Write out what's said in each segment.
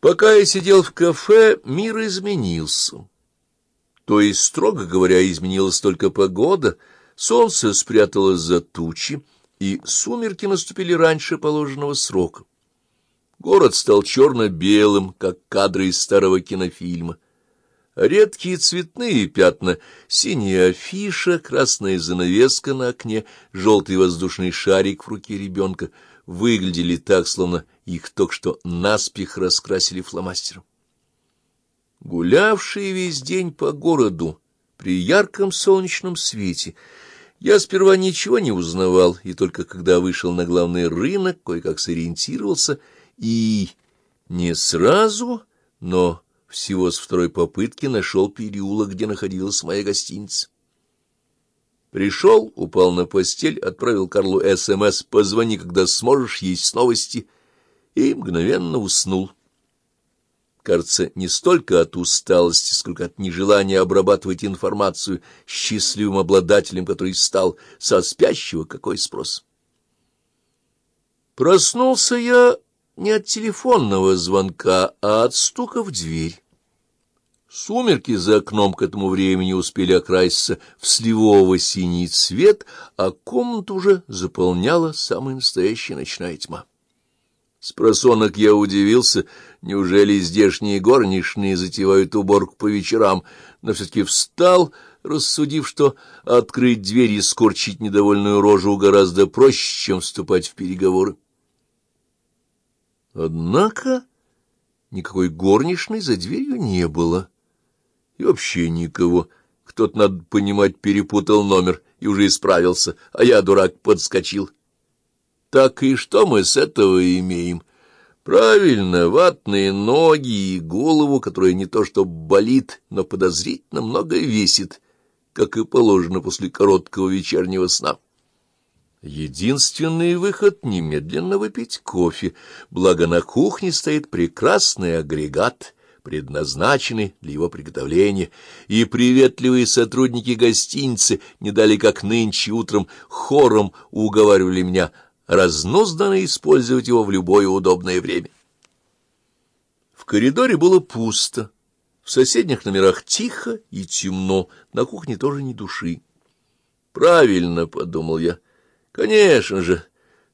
Пока я сидел в кафе, мир изменился. То есть, строго говоря, изменилась только погода, солнце спряталось за тучи, и сумерки наступили раньше положенного срока. Город стал черно-белым, как кадры из старого кинофильма. Редкие цветные пятна, синяя афиша, красная занавеска на окне, желтый воздушный шарик в руке ребенка выглядели так, словно их только что наспех раскрасили фломастером. Гулявшие весь день по городу при ярком солнечном свете, я сперва ничего не узнавал, и только когда вышел на главный рынок, кое-как сориентировался, и не сразу, но всего с второй попытки нашел переулок, где находилась моя гостиница. Пришел, упал на постель, отправил Карлу СМС «Позвони, когда сможешь, есть новости» и мгновенно уснул. Кажется, не столько от усталости, сколько от нежелания обрабатывать информацию счастливым обладателем, который стал со спящего, какой спрос. Проснулся я не от телефонного звонка, а от стука в дверь. Сумерки за окном к этому времени успели окраситься в сливово-синий цвет, а комнату уже заполняла самая настоящая ночная тьма. С просонок я удивился, неужели здешние горничные затевают уборку по вечерам, но все-таки встал, рассудив, что открыть дверь и скорчить недовольную рожу гораздо проще, чем вступать в переговоры. Однако никакой горничной за дверью не было. И вообще никого. Кто-то, надо понимать, перепутал номер и уже исправился, а я, дурак, подскочил. Так и что мы с этого имеем? Правильно, ватные ноги и голову, которая не то что болит, но подозрительно много весит, как и положено после короткого вечернего сна. Единственный выход — немедленно выпить кофе, благо на кухне стоит прекрасный агрегат, предназначенный для его приготовления, и приветливые сотрудники гостиницы не дали как нынче утром хором уговаривали меня — разнузданно использовать его в любое удобное время. В коридоре было пусто, в соседних номерах тихо и темно, на кухне тоже ни души. Правильно, — подумал я, — конечно же,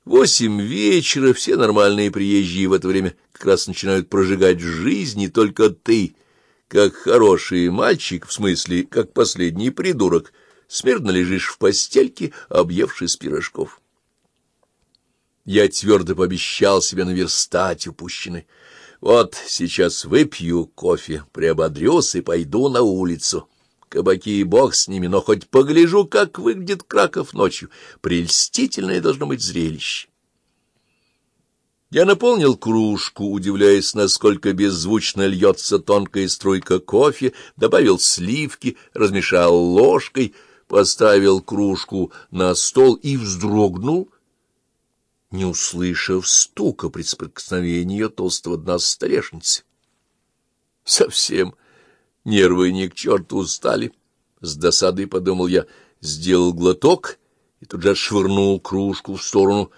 восемь вечера, все нормальные приезжие в это время как раз начинают прожигать жизнь, не только ты, как хороший мальчик, в смысле, как последний придурок, смирно лежишь в постельке, объевшись пирожков. Я твердо пообещал себе наверстать упущенный. Вот сейчас выпью кофе, приободрюсь и пойду на улицу. Кабаки и бог с ними, но хоть погляжу, как выглядит Краков ночью. Прельстительное должно быть зрелище. Я наполнил кружку, удивляясь, насколько беззвучно льется тонкая струйка кофе, добавил сливки, размешал ложкой, поставил кружку на стол и вздрогнул, не услышав стука при соприкосновении ее толстого дна с столешницы. Совсем нервы ни к черту устали. С досадой подумал я, сделал глоток и тут же отшвырнул кружку в сторону.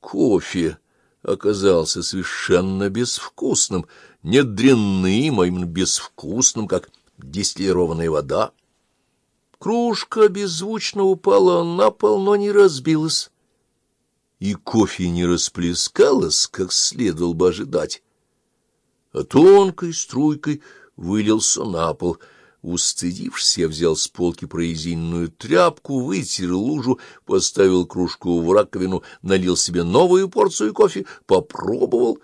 Кофе оказался совершенно безвкусным, не дрянным, а именно безвкусным, как дистиллированная вода. Кружка беззвучно упала на пол, но не разбилась и кофе не расплескалось, как следовало бы ожидать, а тонкой струйкой вылился на пол. Устыдившись, я взял с полки прорезиненную тряпку, вытер лужу, поставил кружку в раковину, налил себе новую порцию кофе, попробовал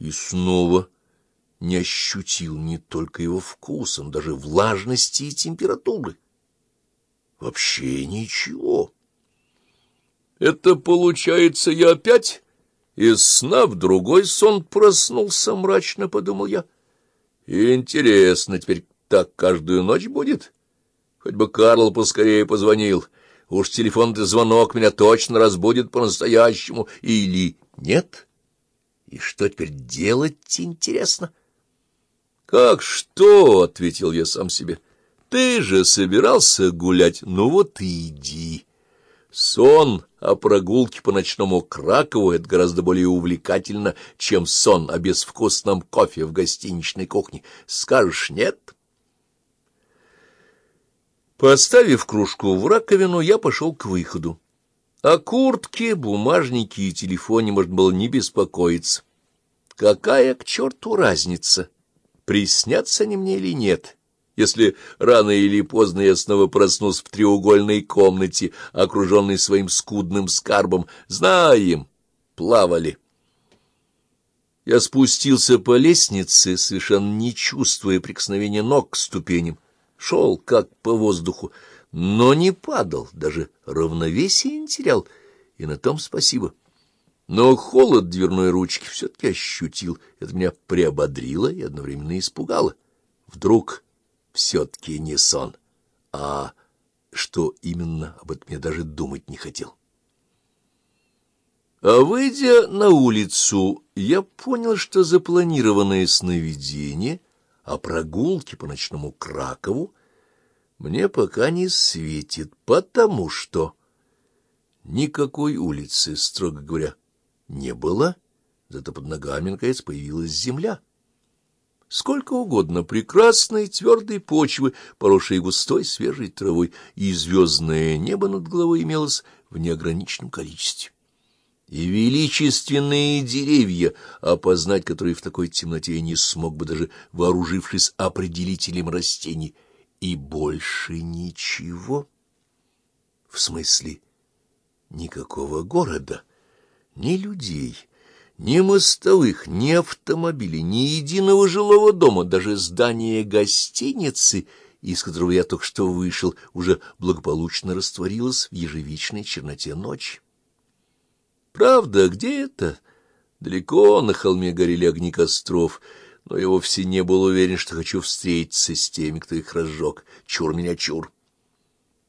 и снова не ощутил не только его вкуса, но даже влажности и температуры. Вообще ничего. Это, получается, я опять из сна в другой сон проснулся, мрачно подумал я. Интересно, теперь так каждую ночь будет? Хоть бы Карл поскорее позвонил. Уж телефонный звонок меня точно разбудит по-настоящему. Или нет? И что теперь делать, интересно? — Как что? — ответил я сам себе. — Ты же собирался гулять, ну вот иди. Сон о прогулке по ночному Кракову — это гораздо более увлекательно, чем сон о безвкусном кофе в гостиничной кухне. Скажешь «нет»? Поставив кружку в раковину, я пошел к выходу. О куртке, бумажнике и телефоне можно было не беспокоиться. Какая к черту разница, приснятся они мне или нет? Если рано или поздно я снова проснусь в треугольной комнате, окруженной своим скудным скарбом, знаем, плавали. Я спустился по лестнице, совершенно не чувствуя прикосновения ног к ступеням шел как по воздуху, но не падал, даже равновесие не терял, и на том спасибо. Но холод дверной ручки все-таки ощутил, это меня приободрило и одновременно испугало. Вдруг все-таки не сон, а что именно, об этом я даже думать не хотел. А выйдя на улицу, я понял, что запланированное сновидение — о прогулке по ночному Кракову мне пока не светит, потому что никакой улицы, строго говоря, не было, зато под ногами, наконец, появилась земля. Сколько угодно прекрасной твердой почвы, поросшей густой свежей травой, и звездное небо над головой имелось в неограниченном количестве и величественные деревья, опознать которые в такой темноте я не смог бы, даже вооружившись определителем растений. И больше ничего. В смысле, никакого города, ни людей, ни мостовых, ни автомобилей, ни единого жилого дома, даже здание гостиницы, из которого я только что вышел, уже благополучно растворилось в ежевичной черноте ночи. Правда, где это? Далеко на холме горели огни костров, но я вовсе не был уверен, что хочу встретиться с теми, кто их разжег. Чур меня, чур.